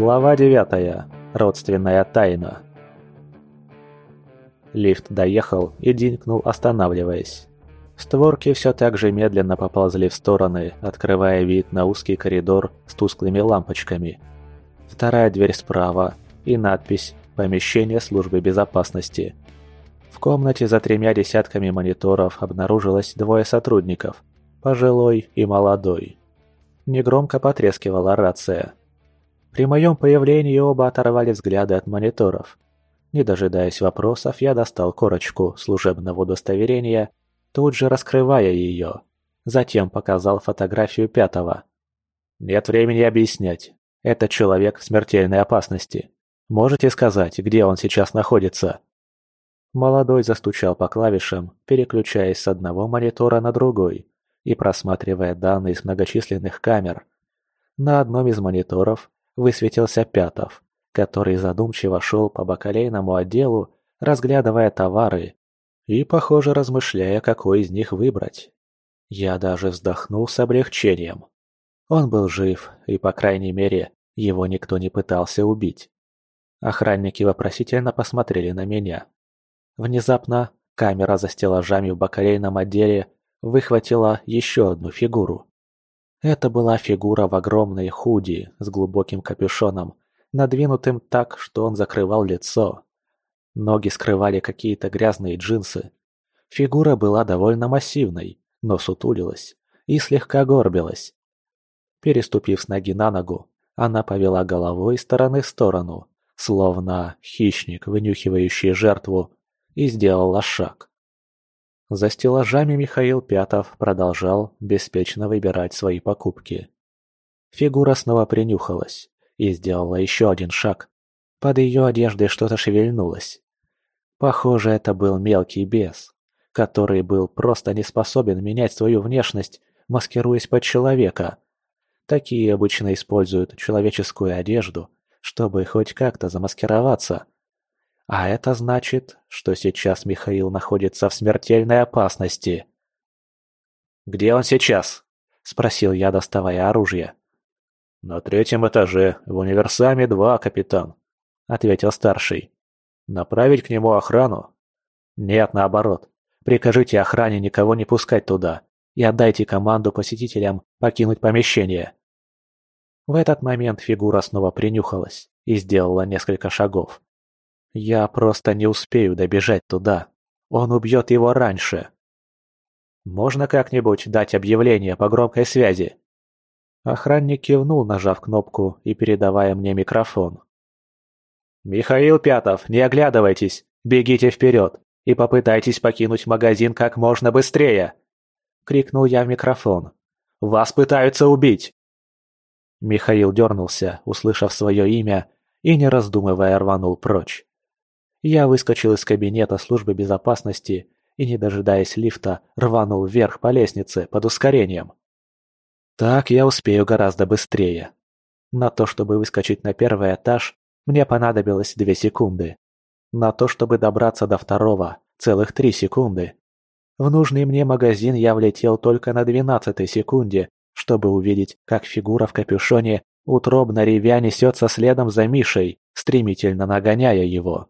Глава 9. Родственная тайна. Лифт доехал и динкнул, останавливаясь. Створки все так же медленно поползли в стороны, открывая вид на узкий коридор с тусклыми лампочками. Вторая дверь справа и надпись «Помещение службы безопасности». В комнате за тремя десятками мониторов обнаружилось двое сотрудников – пожилой и молодой. Негромко потрескивала рация – при моем появлении оба оторвали взгляды от мониторов. Не дожидаясь вопросов, я достал корочку служебного удостоверения, тут же раскрывая ее. Затем показал фотографию пятого. «Нет времени объяснять. Это человек в смертельной опасности. Можете сказать, где он сейчас находится?» Молодой застучал по клавишам, переключаясь с одного монитора на другой и просматривая данные с многочисленных камер. На одном из мониторов высветился Пятов, который задумчиво шел по бакалейному отделу, разглядывая товары и, похоже, размышляя, какой из них выбрать. Я даже вздохнул с облегчением. Он был жив, и, по крайней мере, его никто не пытался убить. Охранники вопросительно посмотрели на меня. Внезапно камера за стеллажами в бакалейном отделе выхватила еще одну фигуру. Это была фигура в огромной худи с глубоким капюшоном, надвинутым так, что он закрывал лицо. Ноги скрывали какие-то грязные джинсы. Фигура была довольно массивной, но сутулилась и слегка горбилась. Переступив с ноги на ногу, она повела головой из стороны в сторону, словно хищник, вынюхивающий жертву, и сделала шаг. За стеллажами Михаил Пятов продолжал беспечно выбирать свои покупки. Фигура снова принюхалась и сделала еще один шаг. Под ее одеждой что-то шевельнулось. Похоже, это был мелкий бес, который был просто не способен менять свою внешность, маскируясь под человека. Такие обычно используют человеческую одежду, чтобы хоть как-то замаскироваться – а это значит, что сейчас Михаил находится в смертельной опасности. «Где он сейчас?» – спросил я, доставая оружие. «На третьем этаже, в универсаме 2, капитан», – ответил старший. «Направить к нему охрану?» «Нет, наоборот. Прикажите охране никого не пускать туда и отдайте команду посетителям покинуть помещение». В этот момент фигура снова принюхалась и сделала несколько шагов. Я просто не успею добежать туда. Он убьет его раньше. Можно как-нибудь дать объявление по громкой связи?» Охранник кивнул, нажав кнопку и передавая мне микрофон. «Михаил Пятов, не оглядывайтесь, бегите вперед и попытайтесь покинуть магазин как можно быстрее!» — крикнул я в микрофон. «Вас пытаются убить!» Михаил дернулся, услышав свое имя, и, не раздумывая, рванул прочь. Я выскочил из кабинета службы безопасности и, не дожидаясь лифта, рванул вверх по лестнице под ускорением. Так я успею гораздо быстрее. На то, чтобы выскочить на первый этаж, мне понадобилось две секунды. На то, чтобы добраться до второго, целых три секунды. В нужный мне магазин я влетел только на двенадцатой секунде, чтобы увидеть, как фигура в капюшоне утробно ревя несется следом за Мишей, стремительно нагоняя его.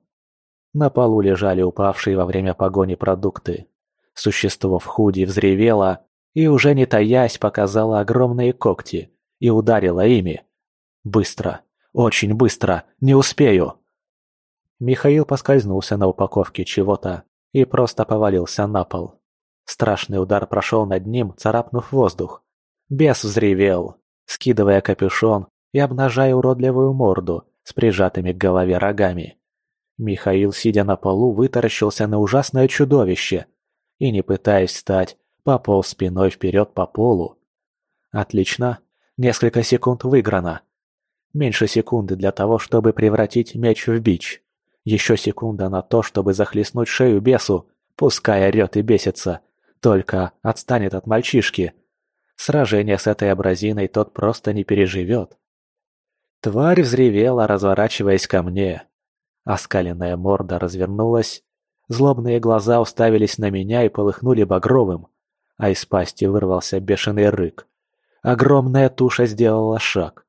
На полу лежали упавшие во время погони продукты. Существо в худи взревело и, уже не таясь, показало огромные когти и ударило ими. Быстро, очень быстро, не успею. Михаил поскользнулся на упаковке чего-то и просто повалился на пол. Страшный удар прошел над ним, царапнув воздух. Бес взревел, скидывая капюшон и обнажая уродливую морду с прижатыми к голове рогами. Михаил, сидя на полу, вытаращился на ужасное чудовище и, не пытаясь встать, пополз спиной вперед по полу. Отлично. Несколько секунд выиграно. Меньше секунды для того, чтобы превратить меч в бич. Еще секунда на то, чтобы захлестнуть шею бесу, пускай орет и бесится. Только отстанет от мальчишки. Сражение с этой абразиной тот просто не переживет. Тварь взревела, разворачиваясь ко мне. Оскаленная морда развернулась, злобные глаза уставились на меня и полыхнули багровым, а из пасти вырвался бешеный рык. Огромная туша сделала шаг.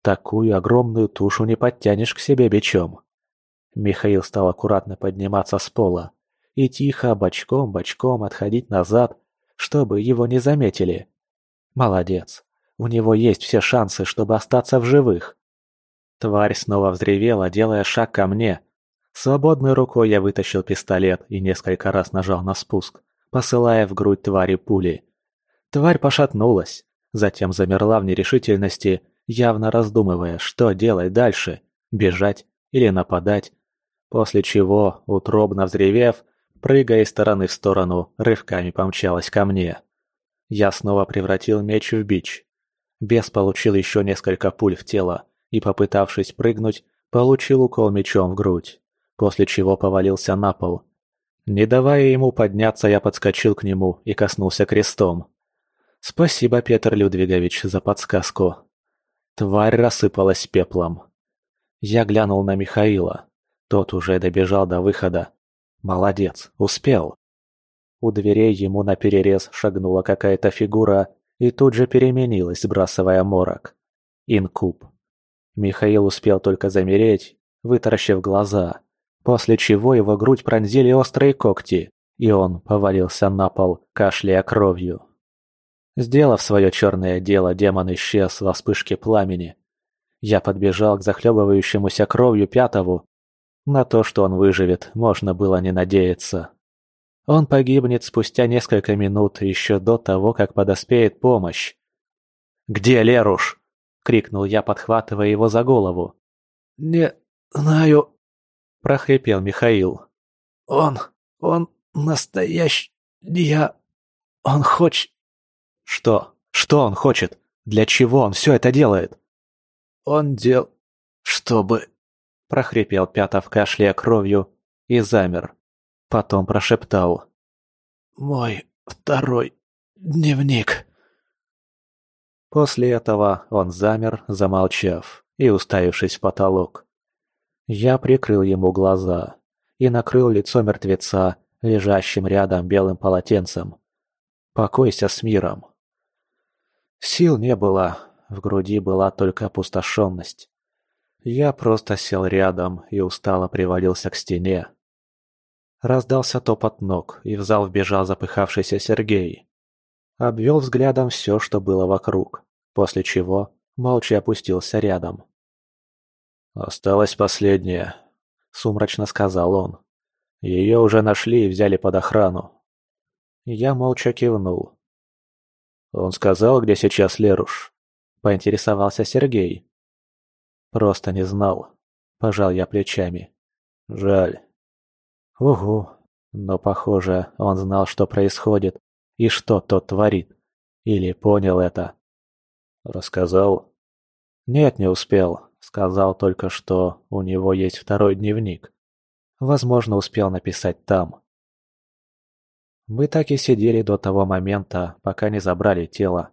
Такую огромную тушу не подтянешь к себе бичом. Михаил стал аккуратно подниматься с пола и тихо бочком-бочком отходить назад, чтобы его не заметили. Молодец. У него есть все шансы, чтобы остаться в живых. Тварь снова взревела, делая шаг ко мне. Свободной рукой я вытащил пистолет и несколько раз нажал на спуск, посылая в грудь твари пули. Тварь пошатнулась, затем замерла в нерешительности, явно раздумывая, что делать дальше – бежать или нападать. После чего, утробно взревев, прыгая из стороны в сторону, рывками помчалась ко мне. Я снова превратил меч в бич. Бес получил еще несколько пуль в тело и, попытавшись прыгнуть, получил укол мечом в грудь, после чего повалился на пол. Не давая ему подняться, я подскочил к нему и коснулся крестом. Спасибо, Петр Людвигович, за подсказку. Тварь рассыпалась пеплом. Я глянул на Михаила. Тот уже добежал до выхода. Молодец, успел. У дверей ему наперерез шагнула какая-то фигура и тут же переменилась, сбрасывая морок. Инкуб. Михаил успел только замереть, вытаращив глаза, после чего его грудь пронзили острые когти, и он повалился на пол, кашляя кровью. Сделав свое черное дело, демон исчез во вспышке пламени. Я подбежал к захлебывающемуся кровью пятому. На то, что он выживет, можно было не надеяться. Он погибнет спустя несколько минут, еще до того, как подоспеет помощь. «Где Леруш?» — крикнул я, подхватывая его за голову. «Не знаю», — прохрипел Михаил. «Он... он настоящий... я... он хочет...» Что? Что он хочет? Для чего он все это делает? Он дел... чтобы... прохрипел Пятов, кашляя кровью, и замер. Потом прошептал. «Мой второй дневник». После этого он замер, замолчав и уставившись в потолок. Я прикрыл ему глаза и накрыл лицо мертвеца, лежащим рядом белым полотенцем. «Покойся с миром». Сил не было, в груди была только опустошенность. Я просто сел рядом и устало привалился к стене. Раздался топот ног, и в зал вбежал запыхавшийся Сергей. Обвел взглядом все, что было вокруг, после чего молча опустился рядом. «Осталась последняя», — сумрачно сказал он. «Ее уже нашли и взяли под охрану». Я молча кивнул. «Он сказал, где сейчас Леруш?» – поинтересовался Сергей. «Просто не знал», – пожал я плечами. «Жаль». «Угу, но, похоже, он знал, что происходит и что тот творит. Или понял это». «Рассказал?» «Нет, не успел. Сказал только, что у него есть второй дневник. Возможно, успел написать там. Мы так и сидели до того момента, пока не забрали тело,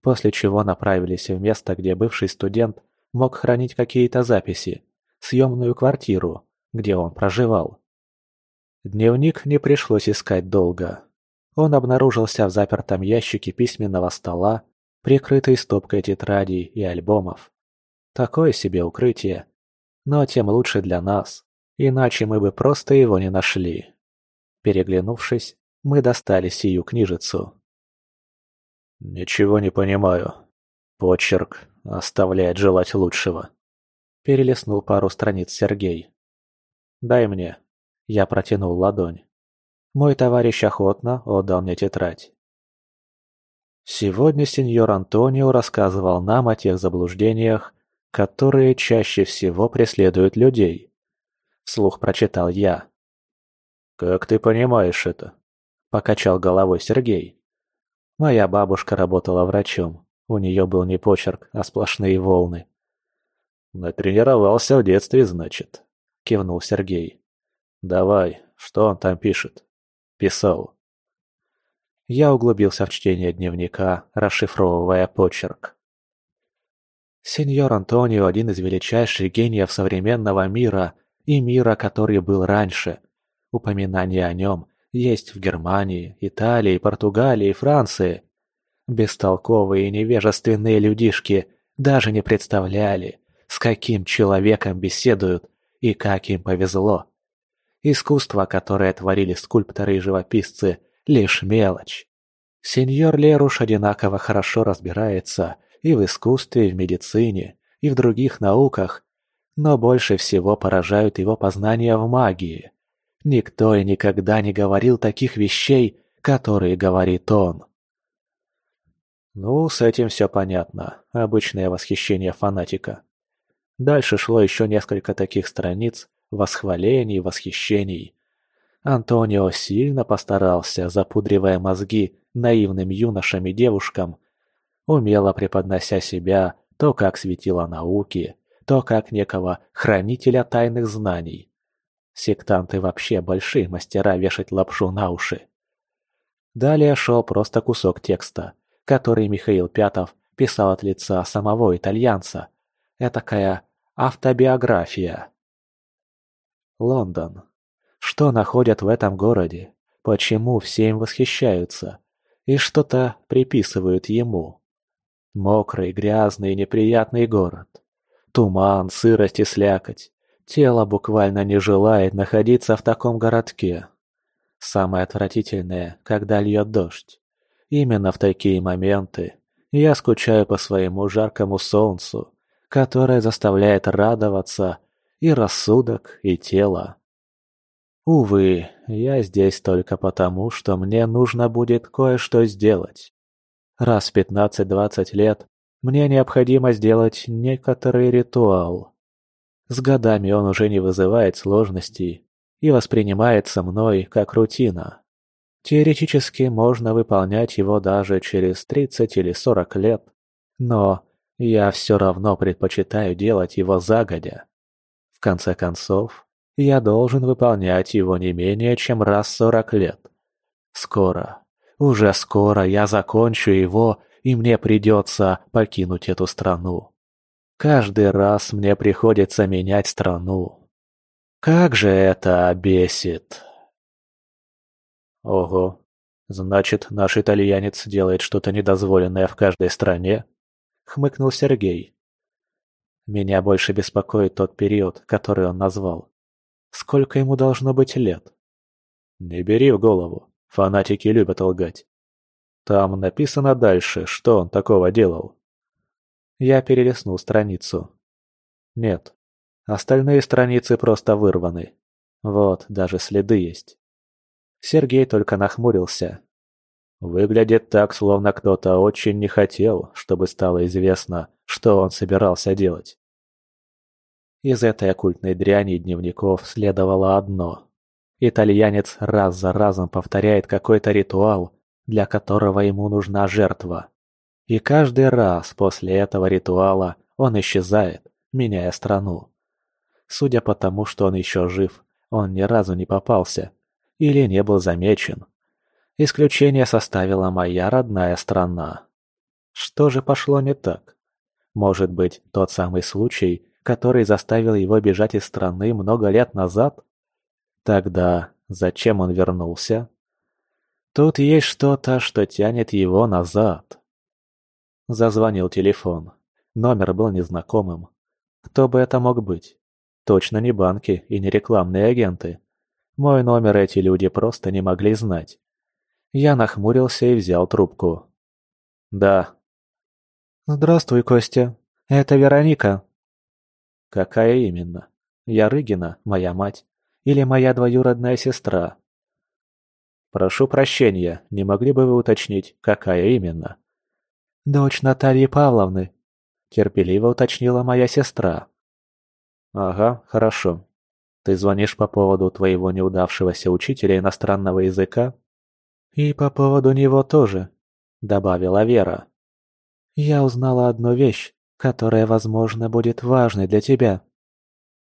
после чего направились в место, где бывший студент мог хранить какие-то записи, съемную квартиру, где он проживал. Дневник не пришлось искать долго. Он обнаружился в запертом ящике письменного стола, прикрытый стопкой тетрадей и альбомов. Такое себе укрытие. Но тем лучше для нас, иначе мы бы просто его не нашли. Переглянувшись, мы достали сию книжицу. «Ничего не понимаю. Почерк оставляет желать лучшего». Перелистнул пару страниц Сергей. «Дай мне». Я протянул ладонь. Мой товарищ охотно отдал мне тетрадь. Сегодня сеньор Антонио рассказывал нам о тех заблуждениях, которые чаще всего преследуют людей. Вслух прочитал я. «Как ты понимаешь это?» Покачал головой Сергей. Моя бабушка работала врачом. У нее был не почерк, а сплошные волны. «Натренировался в детстве, значит», — кивнул Сергей. «Давай, что он там пишет?» «Писал». Я углубился в чтение дневника, расшифровывая почерк. Сеньор Антонио – один из величайших гениев современного мира и мира, который был раньше. Упоминание о нем есть в Германии, Италии, Португалии, Франции. Бестолковые и невежественные людишки даже не представляли, с каким человеком беседуют и как им повезло. Искусство, которое творили скульпторы и живописцы, лишь мелочь. Сеньор Леруш одинаково хорошо разбирается и в искусстве, и в медицине, и в других науках, но больше всего поражают его познания в магии. Никто и никогда не говорил таких вещей, которые говорит он. Ну, с этим все понятно. Обычное восхищение фанатика. Дальше шло еще несколько таких страниц, восхвалений, восхищений. Антонио сильно постарался, запудривая мозги наивным юношам и девушкам, умело преподнося себя то как светило науки, то как некого хранителя тайных знаний. Сектанты вообще большие мастера вешать лапшу на уши. Далее шел просто кусок текста, который Михаил Пятов писал от лица самого итальянца. Этакая автобиография. Лондон. Что находят в этом городе? Почему все им восхищаются? И что-то приписывают ему? Мокрый, грязный и неприятный город. Туман, сырость и слякоть. Тело буквально не желает находиться в таком городке. Самое отвратительное, когда льет дождь. Именно в такие моменты я скучаю по своему жаркому солнцу, которое заставляет радоваться и рассудок, и тело. Увы, я здесь только потому, что мне нужно будет кое-что сделать. Раз в 15-20 лет мне необходимо сделать некоторый ритуал. С годами он уже не вызывает сложностей и воспринимается мной как рутина. Теоретически можно выполнять его даже через 30 или 40 лет, но я все равно предпочитаю делать его загодя. Конце концов, я должен выполнять его не менее чем раз сорок лет. Скоро, уже скоро я закончу его, и мне придется покинуть эту страну. Каждый раз мне приходится менять страну. Как же это бесит. Ого, значит, наш итальянец делает что-то недозволенное в каждой стране? Хмыкнул Сергей. Меня больше беспокоит тот период, который он назвал. Сколько ему должно быть лет? Не бери в голову, фанатики любят лгать. Там написано дальше, что он такого делал. Я перелистнул страницу. Нет, остальные страницы просто вырваны. Вот, даже следы есть. Сергей только нахмурился. Выглядит так, словно кто-то очень не хотел, чтобы стало известно, что он собирался делать. Из этой оккультной дряни дневников следовало одно. Итальянец раз за разом повторяет какой-то ритуал, для которого ему нужна жертва. И каждый раз после этого ритуала он исчезает, меняя страну. Судя по тому, что он еще жив, он ни разу не попался или не был замечен. Исключение составила моя родная страна. Что же пошло не так? Может быть, тот самый случай, который заставил его бежать из страны много лет назад? Тогда зачем он вернулся? Тут есть что-то, что тянет его назад. Зазвонил телефон. Номер был незнакомым. Кто бы это мог быть? Точно не банки и не рекламные агенты. Мой номер эти люди просто не могли знать. Я нахмурился и взял трубку. «Да». «Здравствуй, Костя. Это Вероника». Какая именно? Ярыгина, моя мать, или моя двоюродная сестра? Прошу прощения, не могли бы вы уточнить, какая именно? Дочь Натальи Павловны, терпеливо уточнила моя сестра. Ага, хорошо. Ты звонишь по поводу твоего неудавшегося учителя иностранного языка? И по поводу него тоже, добавила Вера. Я узнала одну вещь, которая, возможно, будет важной для тебя.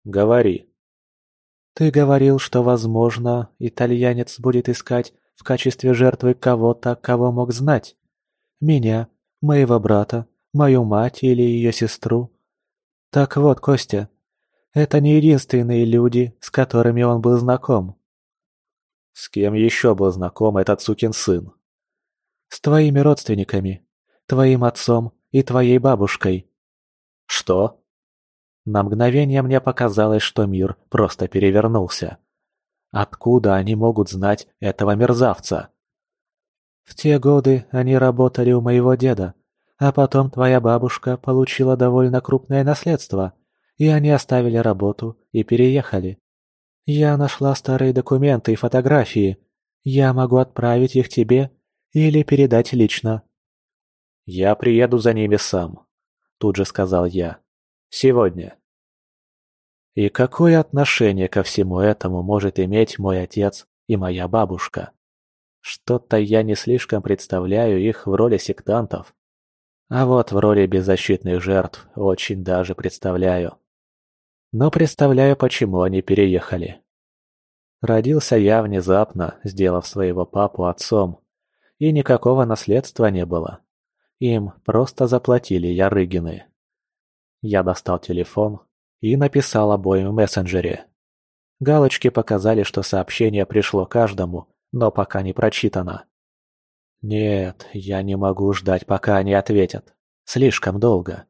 Говори. Ты говорил, что, возможно, итальянец будет искать в качестве жертвы кого-то, кого мог знать. Меня, моего брата, мою мать или ее сестру. Так вот, Костя, это не единственные люди, с которыми он был знаком. С кем еще был знаком этот сукин сын? С твоими родственниками, твоим отцом и твоей бабушкой. Что? На мгновение мне показалось, что мир просто перевернулся. Откуда они могут знать этого мерзавца? В те годы они работали у моего деда, а потом твоя бабушка получила довольно крупное наследство, и они оставили работу и переехали. Я нашла старые документы и фотографии. Я могу отправить их тебе или передать лично. Я приеду за ними сам, тут же сказал я. Сегодня. И какое отношение ко всему этому может иметь мой отец и моя бабушка? Что-то я не слишком представляю их в роли сектантов. А вот в роли беззащитных жертв очень даже представляю. Но представляю, почему они переехали. Родился я внезапно, сделав своего папу отцом, и никакого наследства не было. Им просто заплатили Ярыгины. Я достал телефон и написал обоим в мессенджере. Галочки показали, что сообщение пришло каждому, но пока не прочитано. Нет, я не могу ждать, пока они ответят. Слишком долго.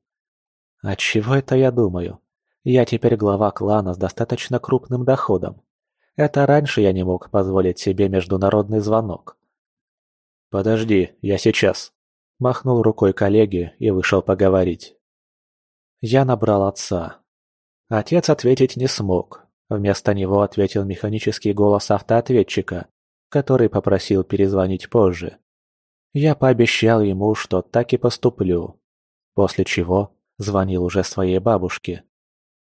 Отчего это я думаю? Я теперь глава клана с достаточно крупным доходом. Это раньше я не мог позволить себе международный звонок. «Подожди, я сейчас», – махнул рукой коллеге и вышел поговорить. Я набрал отца. Отец ответить не смог. Вместо него ответил механический голос автоответчика, который попросил перезвонить позже. Я пообещал ему, что так и поступлю. После чего звонил уже своей бабушке.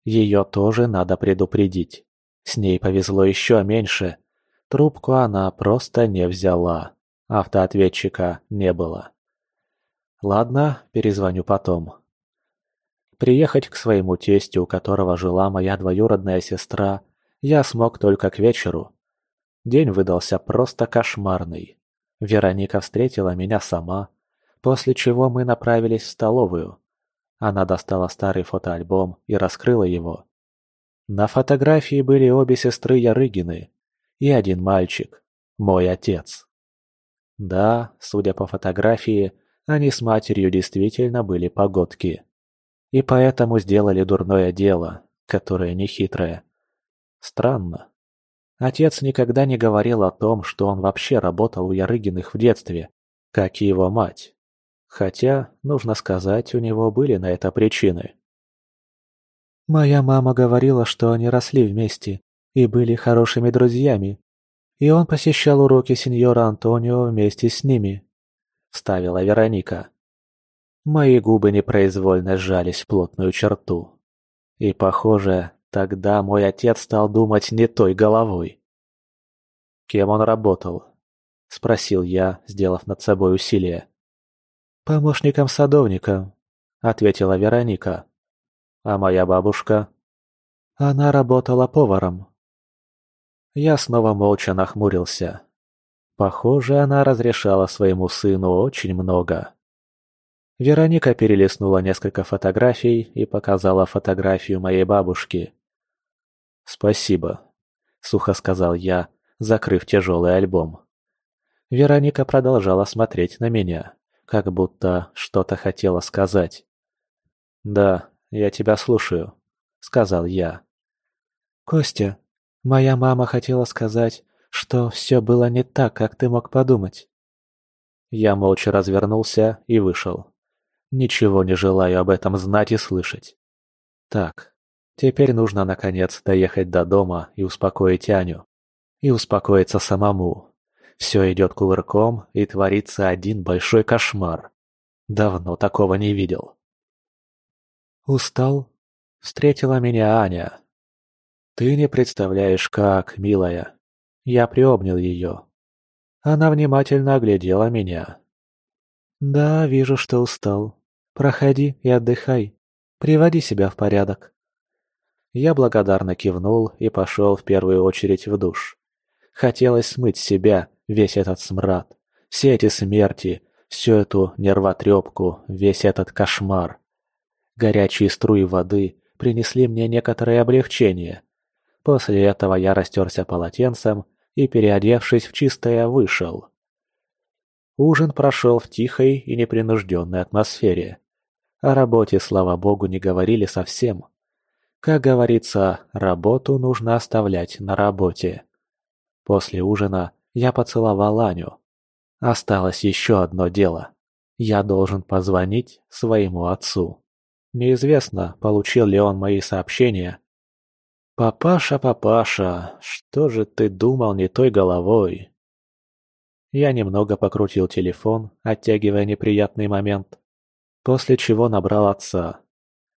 Ее тоже надо предупредить. С ней повезло еще меньше. Трубку она просто не взяла. Автоответчика не было. Ладно, перезвоню потом. Приехать к своему тестю, у которого жила моя двоюродная сестра, я смог только к вечеру. День выдался просто кошмарный. Вероника встретила меня сама, после чего мы направились в столовую. Она достала старый фотоальбом и раскрыла его. На фотографии были обе сестры Ярыгины и один мальчик, мой отец. Да, судя по фотографии, они с матерью действительно были погодки. И поэтому сделали дурное дело, которое нехитрое. Странно. Отец никогда не говорил о том, что он вообще работал у Ярыгиных в детстве, как и его мать. Хотя, нужно сказать, у него были на это причины. Моя мама говорила, что они росли вместе и были хорошими друзьями, и он посещал уроки сеньора Антонио вместе с ними», — вставила Вероника. Мои губы непроизвольно сжались в плотную черту. И, похоже, Тогда мой отец стал думать не той головой. «Кем он работал?» – спросил я, сделав над собой усилие. «Помощником садовника», – ответила Вероника. «А моя бабушка?» «Она работала поваром». Я снова молча нахмурился. Похоже, она разрешала своему сыну очень много. Вероника перелистнула несколько фотографий и показала фотографию моей бабушки. «Спасибо», — сухо сказал я, закрыв тяжелый альбом. Вероника продолжала смотреть на меня, как будто что-то хотела сказать. «Да, я тебя слушаю», — сказал я. «Костя, моя мама хотела сказать, что все было не так, как ты мог подумать». Я молча развернулся и вышел. Ничего не желаю об этом знать и слышать. Так, Теперь нужно, наконец, доехать до дома и успокоить Аню. И успокоиться самому. Все идет кувырком, и творится один большой кошмар. Давно такого не видел. «Устал?» — встретила меня Аня. «Ты не представляешь, как, милая». Я приобнял ее. Она внимательно оглядела меня. «Да, вижу, что устал. Проходи и отдыхай. Приводи себя в порядок». Я благодарно кивнул и пошел в первую очередь в душ. Хотелось смыть с себя весь этот смрад, все эти смерти, всю эту нервотрепку, весь этот кошмар. Горячие струи воды принесли мне некоторое облегчение. После этого я растерся полотенцем и, переодевшись в чистое, вышел. Ужин прошел в тихой и непринужденной атмосфере. О работе, слава богу, не говорили совсем. Как говорится, работу нужно оставлять на работе. После ужина я поцеловал Аню. Осталось еще одно дело. Я должен позвонить своему отцу. Неизвестно, получил ли он мои сообщения. «Папаша, папаша, что же ты думал не той головой?» Я немного покрутил телефон, оттягивая неприятный момент, после чего набрал отца.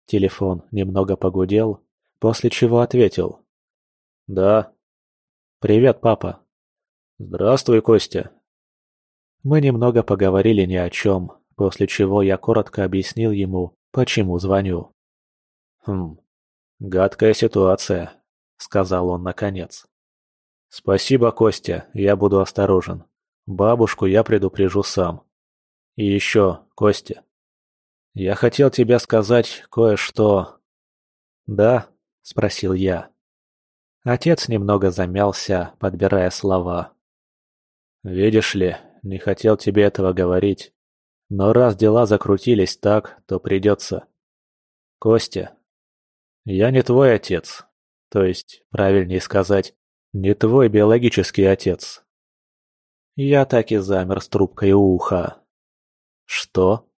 Телефон немного погудел, после чего ответил. «Да». «Привет, папа». «Здравствуй, Костя». Мы немного поговорили ни о чем, после чего я коротко объяснил ему, почему звоню. «Хм, гадкая ситуация», — сказал он наконец. «Спасибо, Костя, я буду осторожен. Бабушку я предупрежу сам. И еще, Костя. Я хотел тебе сказать кое-что. Да? Спросил я. Отец немного замялся, подбирая слова. Видишь ли, не хотел тебе этого говорить. Но раз дела закрутились так, то придется. Костя, я не твой отец. То есть, правильнее сказать, не твой биологический отец. Я так и замер с трубкой у уха. «Что?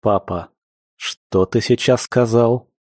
Папа, что ты сейчас сказал?»